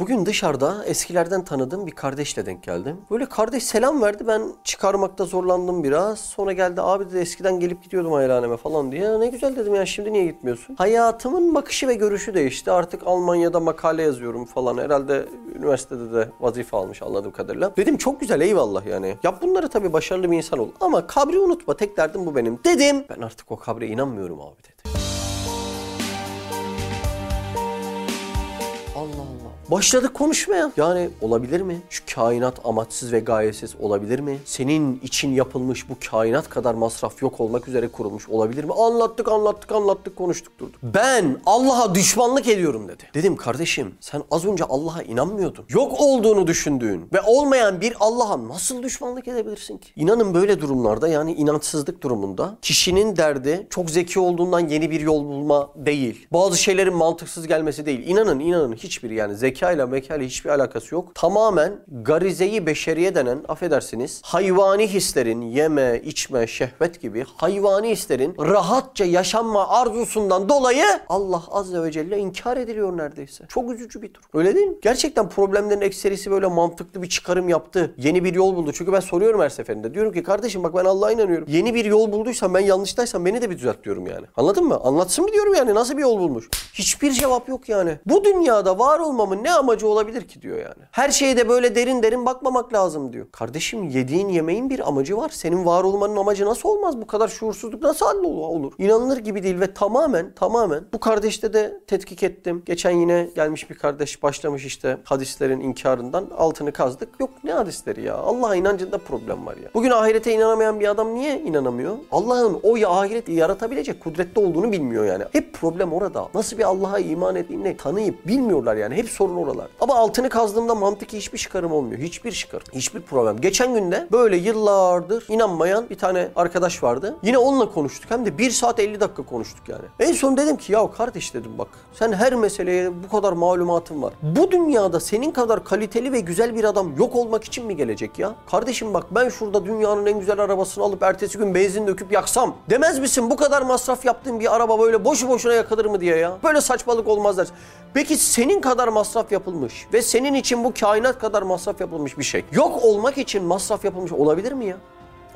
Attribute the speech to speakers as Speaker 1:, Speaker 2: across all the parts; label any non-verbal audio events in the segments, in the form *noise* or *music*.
Speaker 1: Bugün dışarıda eskilerden tanıdığım bir kardeşle denk geldim. Böyle kardeş selam verdi ben çıkarmakta zorlandım biraz. Sonra geldi abi dedi eskiden gelip gidiyordum hayraneme falan diye. Ne güzel dedim ya şimdi niye gitmiyorsun? Hayatımın bakışı ve görüşü değişti. Artık Almanya'da makale yazıyorum falan. Herhalde üniversitede de vazife almış anladığım kadarıyla. Dedim çok güzel eyvallah yani. Ya bunları tabii başarılı bir insan ol. Ama kabri unutma tek derdim bu benim. Dedim ben artık o kabre inanmıyorum abi dedi. Allah. Başladık konuşmaya. Yani olabilir mi? Şu kainat amaçsız ve gayesiz olabilir mi? Senin için yapılmış bu kainat kadar masraf yok olmak üzere kurulmuş olabilir mi? Anlattık anlattık anlattık konuştuk durduk. Ben Allah'a düşmanlık ediyorum dedi. Dedim kardeşim sen az önce Allah'a inanmıyordun. Yok olduğunu düşündüğün ve olmayan bir Allah'a nasıl düşmanlık edebilirsin ki? İnanın böyle durumlarda yani inançsızlık durumunda kişinin derdi çok zeki olduğundan yeni bir yol bulma değil. Bazı şeylerin mantıksız gelmesi değil. İnanın inanın hiçbir yani zekayla mekayla hiçbir alakası yok. Tamamen garizeyi beşeriye denen affedersiniz hayvani hislerin yeme, içme, şehvet gibi hayvani hislerin rahatça yaşanma arzusundan dolayı Allah azze ve celle inkar ediliyor neredeyse. Çok üzücü bir durum. Öyle değil mi? Gerçekten problemlerin ekserisi böyle mantıklı bir çıkarım yaptı. Yeni bir yol buldu. Çünkü ben soruyorum her seferinde. Diyorum ki kardeşim bak ben Allah'a inanıyorum. Yeni bir yol bulduysan ben yanlıştaysam beni de bir düzelt diyorum yani. Anladın mı? Anlatsın mı diyorum yani nasıl bir yol bulmuş? Hiçbir cevap yok yani. Bu dünyada var olmamın ne amacı olabilir ki diyor yani. Her şeye de böyle derin derin bakmamak lazım diyor. Kardeşim yediğin yemeğin bir amacı var. Senin var olmanın amacı nasıl olmaz? Bu kadar şuursuzluk nasıl olur? İnanılır gibi değil ve tamamen tamamen bu kardeşte de tetkik ettim. Geçen yine gelmiş bir kardeş başlamış işte hadislerin inkarından altını kazdık. Yok ne hadisleri ya? Allah'a inancında problem var ya. Bugün ahirete inanamayan bir adam niye inanamıyor? Allah'ın o ya ahireti yaratabilecek kudretli olduğunu bilmiyor yani. Hep problem orada. Nasıl bir Allah'a iman ettiğini tanıyıp bilmiyorlar yani. Hep sorun oralar. Ama altını kazdığımda mantık hiçbir çıkarım olmuyor. Hiçbir çıkarım. Hiçbir problem. Geçen günde böyle yıllardır inanmayan bir tane arkadaş vardı. Yine onunla konuştuk. Hem de 1 saat 50 dakika konuştuk yani. En son dedim ki ya kardeş dedim bak sen her meseleye bu kadar malumatın var. Bu dünyada senin kadar kaliteli ve güzel bir adam yok olmak için mi gelecek ya? Kardeşim bak ben şurada dünyanın en güzel arabasını alıp ertesi gün benzin döküp yaksam demez misin bu kadar masraf yaptığın bir araba böyle boşu boşuna yakılır mı diye ya? Böyle saçmalık olmaz dersin. Peki senin kadar masraf yapılmış ve senin için bu kainat kadar masraf yapılmış bir şey. Yok olmak için masraf yapılmış olabilir mi ya?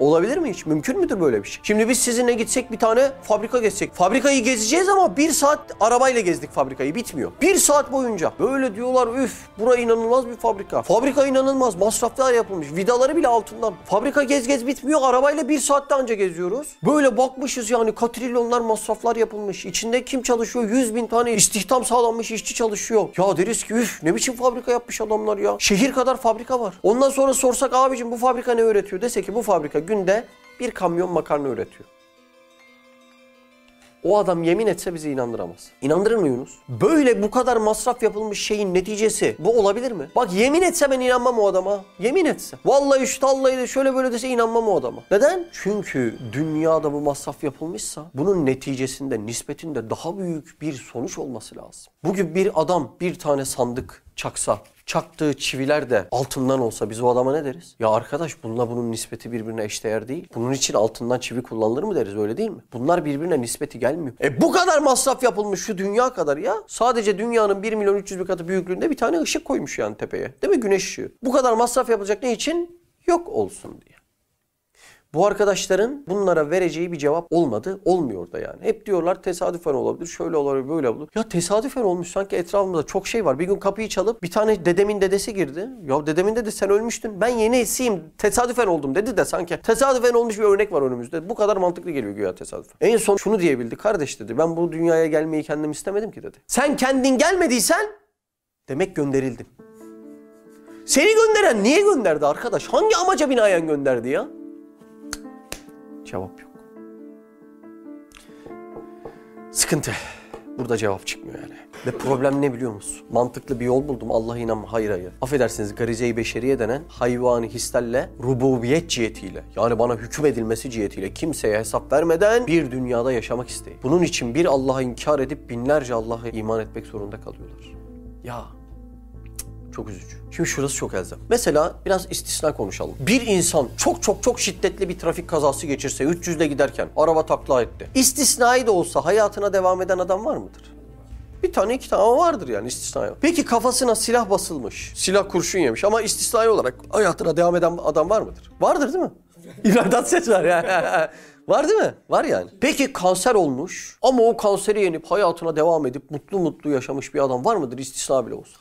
Speaker 1: Olabilir mi hiç? Mümkün müdür böyle bir şey? Şimdi biz sizinle gitsek bir tane fabrika gezsek. Fabrikayı gezeceğiz ama bir saat arabayla gezdik fabrikayı. Bitmiyor. Bir saat boyunca. Böyle diyorlar üf bura inanılmaz bir fabrika. Fabrika inanılmaz. Masraflar yapılmış. Vidaları bile altından. Fabrika gez gez bitmiyor. Arabayla bir saatte anca geziyoruz. Böyle bakmışız yani katrilyonlar masraflar yapılmış. İçinde kim çalışıyor? 100 bin tane istihdam sağlanmış işçi çalışıyor. Ya deriz ki üf ne biçim fabrika yapmış adamlar ya. Şehir kadar fabrika var. Ondan sonra sorsak abicim bu fabrika ne üretiyor? Dese ki bu fabrika günde bir kamyon makarna üretiyor. O adam yemin etse bizi inandıramaz. İnandırır mı Yunus? Böyle bu kadar masraf yapılmış şeyin neticesi bu olabilir mi? Bak yemin etse ben inanmam o adama. Yemin etse. Vallahi şu de şöyle böyle dese inanmam o adama. Neden? Çünkü dünyada bu masraf yapılmışsa bunun neticesinde nispetinde daha büyük bir sonuç olması lazım. Bugün bir adam bir tane sandık çaksa çaktığı çiviler de altından olsa biz o adama ne deriz? Ya arkadaş bununla bunun nispeti birbirine eşdeğer değil. Bunun için altından çivi kullanılır mı deriz öyle değil mi? Bunlar birbirine nispeti gelmiyor. E bu kadar masraf yapılmış şu dünya kadar ya. Sadece dünyanın 1 milyon 300 bin katı büyüklüğünde bir tane ışık koymuş yani tepeye. Değil mi güneş ışığı? Bu kadar masraf yapılacak ne için? Yok olsun diye. Bu arkadaşların bunlara vereceği bir cevap olmadı. Olmuyor da yani. Hep diyorlar tesadüfen olabilir, şöyle olabilir, böyle olur. Ya tesadüfen olmuş sanki etrafımızda çok şey var. Bir gün kapıyı çalıp bir tane dedemin dedesi girdi. Ya dedemin dedesi sen ölmüştün. Ben yeni esiyim. Tesadüfen oldum dedi de sanki. Tesadüfen olmuş bir örnek var önümüzde. Bu kadar mantıklı geliyor güya tesadüfen. En son şunu diyebildi. Kardeş dedi ben bu dünyaya gelmeyi kendim istemedim ki dedi. Sen kendin gelmediysen demek gönderildin. Seni gönderen niye gönderdi arkadaş? Hangi amaca binaen gönderdi ya? Cevap yok. Sıkıntı. Burada cevap çıkmıyor yani. Ve problem ne biliyor musun? Mantıklı bir yol buldum. Allah'a inanma. Hayır hayır. Affedersiniz garize-i beşeriye denen hayvani hislerle rububiyet cihetiyle yani bana hüküm edilmesi cihetiyle kimseye hesap vermeden bir dünyada yaşamak isteği. Bunun için bir Allah'a inkar edip binlerce Allah'a iman etmek zorunda kalıyorlar. Ya çok üzücü. Şimdi şurası çok elzem. Mesela biraz istisna konuşalım. Bir insan çok çok çok şiddetli bir trafik kazası geçirse 300 ile giderken araba takla etti. İstisnai de olsa hayatına devam eden adam var mıdır? Bir tane iki tane vardır yani istisnai. Peki kafasına silah basılmış. Silah kurşun yemiş ama istisnai olarak hayatına devam eden adam var mıdır? Vardır değil mi? İbrahim ses var ya. *laughs* Var değil mi? Var yani. Peki kanser olmuş ama o kanseri yenip hayatına devam edip mutlu mutlu yaşamış bir adam var mıdır istisna bile olsa?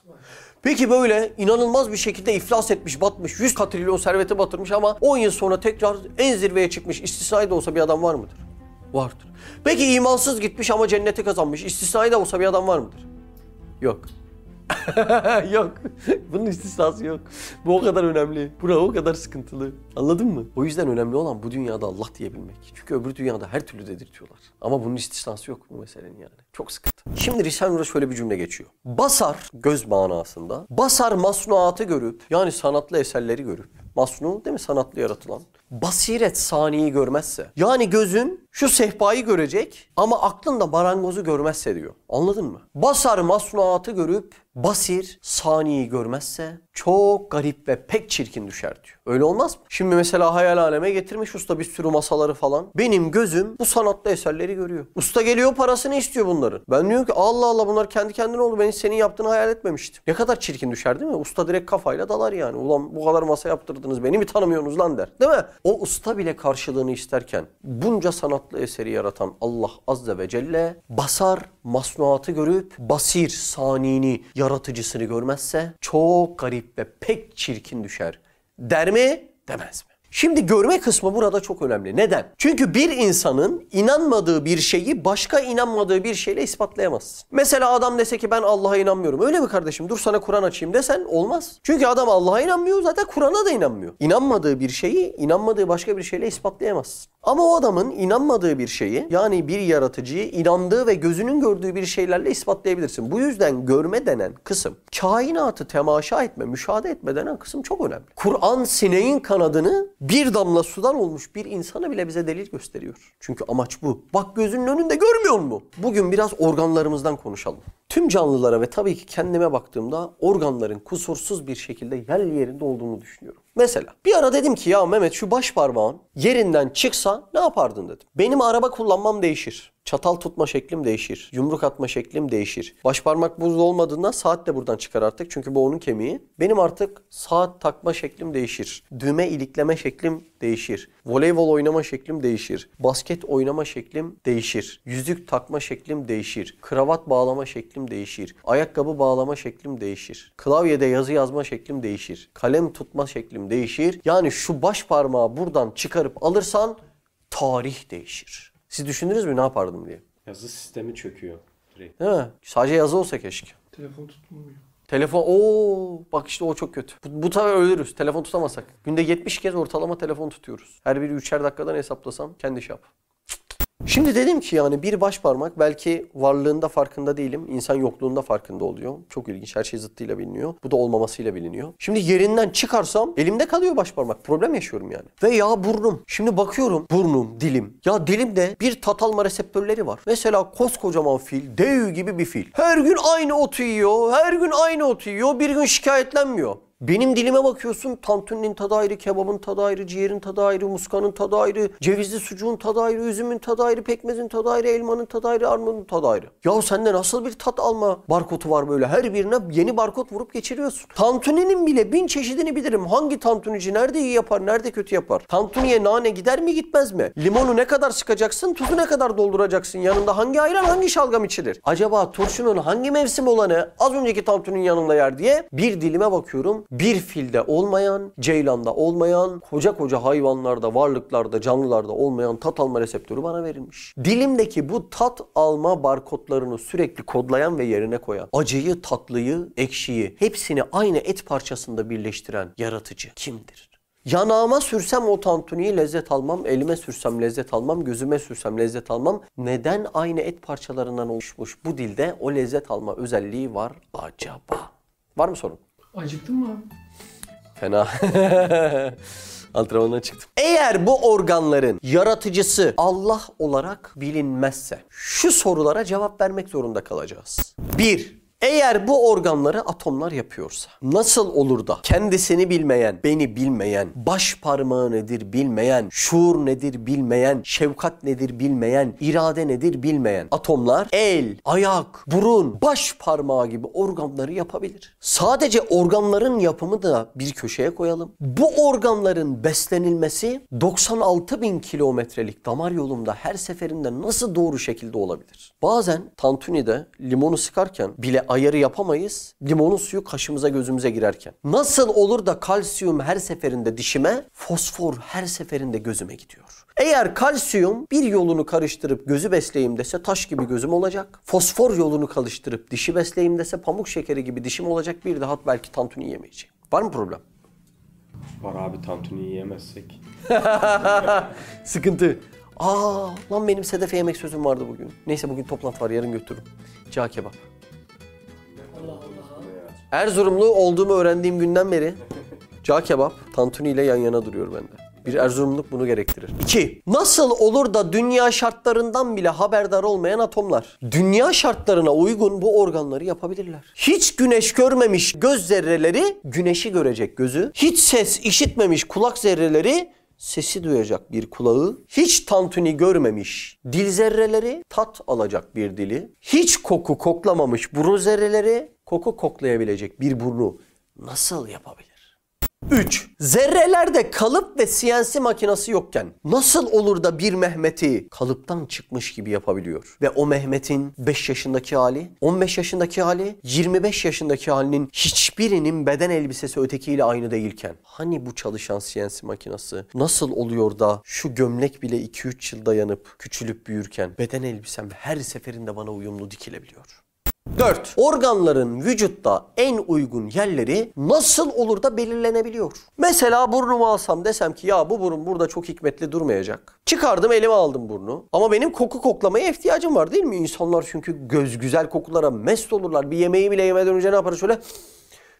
Speaker 1: Peki böyle inanılmaz bir şekilde iflas etmiş, batmış, 100 katrilyon servete batırmış ama 10 yıl sonra tekrar en zirveye çıkmış istisnai de olsa bir adam var mıdır? Vardır. Peki imansız gitmiş ama cenneti kazanmış, istisnai de olsa bir adam var mıdır? Yok. *laughs* yok. Bunun istisnası yok. Bu o kadar önemli. Bura o kadar sıkıntılı. Anladın mı? O yüzden önemli olan bu dünyada Allah diyebilmek. Çünkü öbür dünyada her türlü dedirtiyorlar. Ama bunun istisnası yok bu meselenin yani. Çok sıkıntı. Şimdi Risale Nur'a şöyle bir cümle geçiyor. Basar, göz manasında. Basar masnuatı görüp, yani sanatlı eserleri görüp, masnu değil mi sanatlı yaratılan. Basiret saniyi görmezse. Yani gözün şu sehpayı görecek ama aklın da marangozu görmezse diyor. Anladın mı? Basar masnuatı görüp basir saniyi görmezse çok garip ve pek çirkin düşer diyor. Öyle olmaz mı? Şimdi mesela hayal aleme getirmiş usta bir sürü masaları falan. Benim gözüm bu sanatlı eserleri görüyor. Usta geliyor parasını istiyor bunların. Ben diyorum ki Allah Allah bunlar kendi kendine oldu. Ben hiç senin yaptığını hayal etmemiştim. Ne kadar çirkin düşer değil mi? Usta direkt kafayla dalar yani. Ulan bu kadar masa yaptırdınız beni mi tanımıyorsunuz lan der. Değil mi? O usta bile karşılığını isterken bunca sanatlı eseri yaratan Allah Azze ve Celle basar masnuatı görüp basir sanini yaratıcısını görmezse çok garip ve pek çirkin düşer. Der mi? Demez mi? Şimdi görme kısmı burada çok önemli. Neden? Çünkü bir insanın inanmadığı bir şeyi başka inanmadığı bir şeyle ispatlayamazsın. Mesela adam dese ki ben Allah'a inanmıyorum. Öyle mi kardeşim? Dur sana Kur'an açayım desen olmaz. Çünkü adam Allah'a inanmıyor zaten Kur'an'a da inanmıyor. İnanmadığı bir şeyi inanmadığı başka bir şeyle ispatlayamazsın. Ama o adamın inanmadığı bir şeyi yani bir yaratıcıyı inandığı ve gözünün gördüğü bir şeylerle ispatlayabilirsin. Bu yüzden görme denen kısım kainatı temaşa etme, müşahede etme denen kısım çok önemli. Kur'an sineğin kanadını bir damla sudan olmuş bir insana bile bize delil gösteriyor. Çünkü amaç bu. Bak gözünün önünde görmüyor mu? Bugün biraz organlarımızdan konuşalım. Tüm canlılara ve tabii ki kendime baktığımda organların kusursuz bir şekilde yer yerinde olduğunu düşünüyorum. Mesela bir ara dedim ki ya Mehmet şu baş parmağın yerinden çıksa ne yapardın dedim. Benim araba kullanmam değişir. Çatal tutma şeklim değişir. Yumruk atma şeklim değişir. Baş parmak buzlu olmadığında saat de buradan çıkar artık. Çünkü bu onun kemiği. Benim artık saat takma şeklim değişir. Düğme ilikleme şeklim değişir. Voleybol oynama şeklim değişir. Basket oynama şeklim değişir. Yüzük takma şeklim değişir. Kravat bağlama şeklim değişir. Ayakkabı bağlama şeklim değişir. Klavyede yazı yazma şeklim değişir. Kalem tutma şeklim değişir. Yani şu baş parmağı buradan çıkarıp alırsan tarih değişir. Siz düşündünüz mü ne yapardım diye?
Speaker 2: Yazı sistemi çöküyor direkt.
Speaker 1: Değil mi? Sadece yazı olsa keşke.
Speaker 3: Telefon tutulmuyor.
Speaker 1: Telefon, ooo bak işte o çok kötü. Bu, bu tabi ölürüz telefon tutamasak. Günde 70 kez ortalama telefon tutuyoruz. Her biri üçer dakikadan hesaplasam kendi şap. Şimdi dedim ki yani bir baş parmak belki varlığında farkında değilim. insan yokluğunda farkında oluyor. Çok ilginç. Her şey zıttıyla biliniyor. Bu da olmamasıyla biliniyor. Şimdi yerinden çıkarsam elimde kalıyor baş parmak. Problem yaşıyorum yani. Ve ya burnum. Şimdi bakıyorum burnum, dilim. Ya dilimde bir tat alma reseptörleri var. Mesela koskocaman fil, dev gibi bir fil. Her gün aynı otu yiyor. Her gün aynı otu yiyor. Bir gün şikayetlenmiyor. Benim dilime bakıyorsun tantuninin tadı ayrı, kebabın tadı ayrı, ciğerin tadı ayrı, muskanın tadı ayrı, cevizli sucuğun tadı ayrı, üzümün tadı ayrı, pekmezin tadı ayrı, elmanın tadı ayrı, armudun tadı ayrı. Ya sende nasıl bir tat alma barkodu var böyle? Her birine yeni barkod vurup geçiriyorsun. Tantuninin bile bin çeşidini bilirim. Hangi tantunici nerede iyi yapar, nerede kötü yapar? Tantuniye nane gider mi gitmez mi? Limonu ne kadar sıkacaksın, tuzu ne kadar dolduracaksın? Yanında hangi ayran, hangi şalgam içilir? Acaba turşunun hangi mevsim olanı az önceki tantuninin yanında yer diye bir dilime bakıyorum bir filde olmayan, ceylanda olmayan, koca koca hayvanlarda, varlıklarda, canlılarda olmayan tat alma reseptörü bana verilmiş. Dilimdeki bu tat alma barkodlarını sürekli kodlayan ve yerine koyan, acıyı, tatlıyı, ekşiyi hepsini aynı et parçasında birleştiren yaratıcı kimdir? Yanağıma sürsem o tantuniyi lezzet almam, elime sürsem lezzet almam, gözüme sürsem lezzet almam. Neden aynı et parçalarından oluşmuş bu dilde o lezzet alma özelliği var acaba? Var mı sorun?
Speaker 3: Acıktın mı abi?
Speaker 1: Fena. *laughs* Antrenmandan çıktım. Eğer bu organların yaratıcısı Allah olarak bilinmezse şu sorulara cevap vermek zorunda kalacağız. 1. Eğer bu organları atomlar yapıyorsa nasıl olur da kendisini bilmeyen, beni bilmeyen, baş parmağı nedir bilmeyen, şuur nedir bilmeyen, şefkat nedir bilmeyen, irade nedir bilmeyen atomlar el, ayak, burun, baş parmağı gibi organları yapabilir. Sadece organların yapımı da bir köşeye koyalım. Bu organların beslenilmesi 96 bin kilometrelik damar yolunda her seferinde nasıl doğru şekilde olabilir? Bazen tantunide limonu sıkarken bile ayarı yapamayız. Limonun suyu kaşımıza gözümüze girerken. Nasıl olur da kalsiyum her seferinde dişime, fosfor her seferinde gözüme gidiyor? Eğer kalsiyum bir yolunu karıştırıp gözü besleyeyim dese taş gibi gözüm olacak. Fosfor yolunu karıştırıp dişi besleyeyim dese pamuk şekeri gibi dişim olacak. Bir daha belki tantuni yemeyeceğim. Var mı problem?
Speaker 2: Var abi tantuni yiyemezsek. *laughs*
Speaker 1: Sıkıntı. Aa lan benim Sedef'e yemek sözüm vardı bugün. Neyse bugün toplantı var yarın götürürüm. Cağ kebap. Erzurumlu olduğumu öğrendiğim günden beri cağ kebap tantuni ile yan yana duruyor bende. Bir Erzurumluk bunu gerektirir. 2. Nasıl olur da dünya şartlarından bile haberdar olmayan atomlar dünya şartlarına uygun bu organları yapabilirler. Hiç güneş görmemiş göz zerreleri güneşi görecek gözü. Hiç ses işitmemiş kulak zerreleri sesi duyacak bir kulağı, hiç tantuni görmemiş dil zerreleri tat alacak bir dili, hiç koku koklamamış burun zerreleri koku koklayabilecek bir burnu nasıl yapabilir? 3. Zerrelerde kalıp ve CNC makinesi yokken nasıl olur da bir Mehmet'i kalıptan çıkmış gibi yapabiliyor? Ve o Mehmet'in 5 yaşındaki hali, 15 yaşındaki hali, 25 yaşındaki halinin hiçbirinin beden elbisesi ötekiyle aynı değilken hani bu çalışan CNC makinesi nasıl oluyor da şu gömlek bile 2-3 yıl dayanıp küçülüp büyürken beden elbisem her seferinde bana uyumlu dikilebiliyor? 4. Organların vücutta en uygun yerleri nasıl olur da belirlenebiliyor? Mesela burnumu alsam desem ki ya bu burun burada çok hikmetli durmayacak. Çıkardım elime aldım burnu. Ama benim koku koklamaya ihtiyacım var değil mi? İnsanlar çünkü göz güzel kokulara mest olurlar. Bir yemeği bile yemeden önce ne yaparız şöyle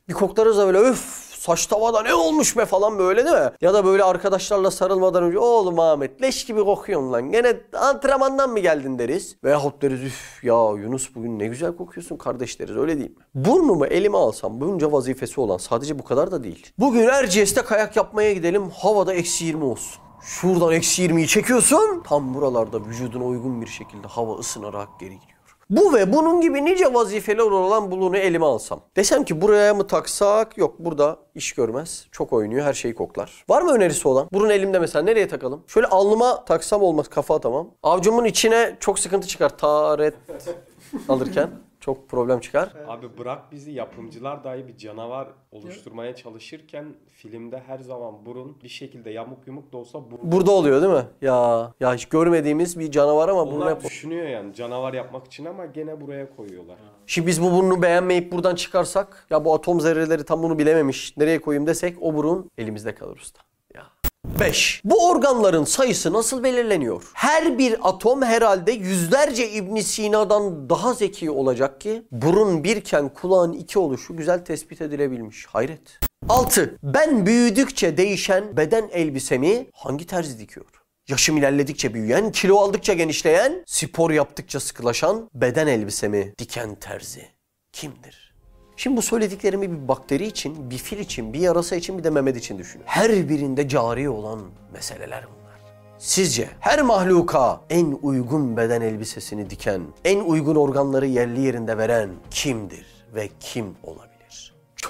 Speaker 1: bir koklarız da böyle öf saç tavada ne olmuş be falan böyle değil mi? Ya da böyle arkadaşlarla sarılmadan önce oğlum Ahmet leş gibi kokuyorsun lan. Gene antrenmandan mı geldin deriz. Veyahut deriz üf ya Yunus bugün ne güzel kokuyorsun kardeş deriz öyle değil mi? Burnumu elime alsam bunca vazifesi olan sadece bu kadar da değil. Bugün Erciyes'te kayak yapmaya gidelim havada eksi 20 olsun. Şuradan eksi 20'yi çekiyorsun. Tam buralarda vücuduna uygun bir şekilde hava ısınarak geri gidiyor. Bu ve bunun gibi nice vazifeler olan bulunu elime alsam. Desem ki buraya mı taksak? Yok burada iş görmez. Çok oynuyor her şeyi koklar. Var mı önerisi olan? Burun elimde mesela nereye takalım? Şöyle alnıma taksam olmaz kafa atamam. Avcumun içine çok sıkıntı çıkar taret *laughs* alırken. Çok problem çıkar.
Speaker 2: Abi bırak bizi yapımcılar dahi bir canavar oluşturmaya çalışırken filmde her zaman burun bir şekilde yamuk yumuk da olsa burun.
Speaker 1: Burada oluyor değil mi? Ya ya hiç görmediğimiz bir canavar ama
Speaker 2: Onlar
Speaker 1: hep...
Speaker 2: düşünüyor yani canavar yapmak için ama gene buraya koyuyorlar.
Speaker 1: Şimdi biz bu burnu beğenmeyip buradan çıkarsak ya bu atom zerreleri tam bunu bilememiş. Nereye koyayım desek o burun elimizde kalır usta. Ya. 5. Bu organların sayısı nasıl belirleniyor? Her bir atom herhalde yüzlerce İbn Sina'dan daha zeki olacak ki burun birken kulağın iki oluşu güzel tespit edilebilmiş. Hayret. 6. Ben büyüdükçe değişen beden elbisemi hangi terzi dikiyor? Yaşım ilerledikçe büyüyen, kilo aldıkça genişleyen, spor yaptıkça sıkılaşan beden elbisemi diken terzi kimdir? Şimdi bu söylediklerimi bir bakteri için, bir fil için, bir yarasa için, bir de Mehmet için düşünün. Her birinde cari olan meseleler bunlar. Sizce her mahluka en uygun beden elbisesini diken, en uygun organları yerli yerinde veren kimdir ve kim olabilir?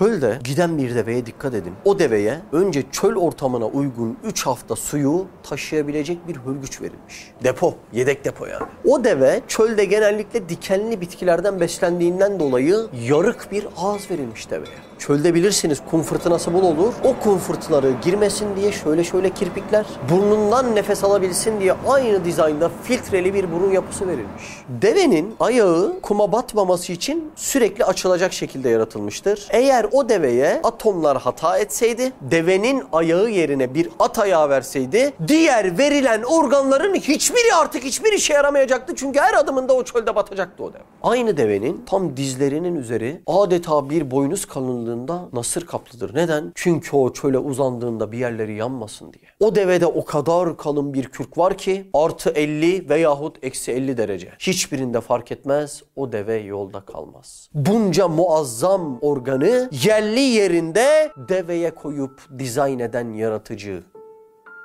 Speaker 1: Çölde giden bir deveye dikkat edin. O deveye önce çöl ortamına uygun 3 hafta suyu taşıyabilecek bir hörgüç verilmiş. Depo, yedek depo yani. O deve çölde genellikle dikenli bitkilerden beslendiğinden dolayı yarık bir ağız verilmiş deveye. Çölde bilirsiniz kum fırtınası bol olur. O kum fırtınaları girmesin diye şöyle şöyle kirpikler, burnundan nefes alabilsin diye aynı dizaynda filtreli bir burun yapısı verilmiş. Devenin ayağı kuma batmaması için sürekli açılacak şekilde yaratılmıştır. Eğer o deveye atomlar hata etseydi, devenin ayağı yerine bir at ayağı verseydi, diğer verilen organların hiçbiri artık hiçbir işe yaramayacaktı. Çünkü her adımında o çölde batacaktı o deve. Aynı devenin tam dizlerinin üzeri adeta bir boynuz kalınlığı uzandığında nasır kaplıdır. Neden? Çünkü o çöle uzandığında bir yerleri yanmasın diye. O devede o kadar kalın bir kürk var ki artı 50 veyahut eksi 50 derece. Hiçbirinde fark etmez o deve yolda kalmaz. Bunca muazzam organı yerli yerinde deveye koyup dizayn eden yaratıcı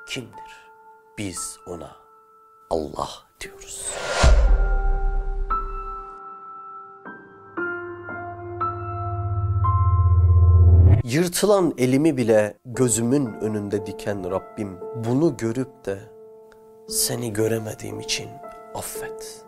Speaker 1: kimdir? Biz ona Allah diyoruz. Yırtılan elimi bile gözümün önünde diken Rabbim bunu görüp de seni göremediğim için affet.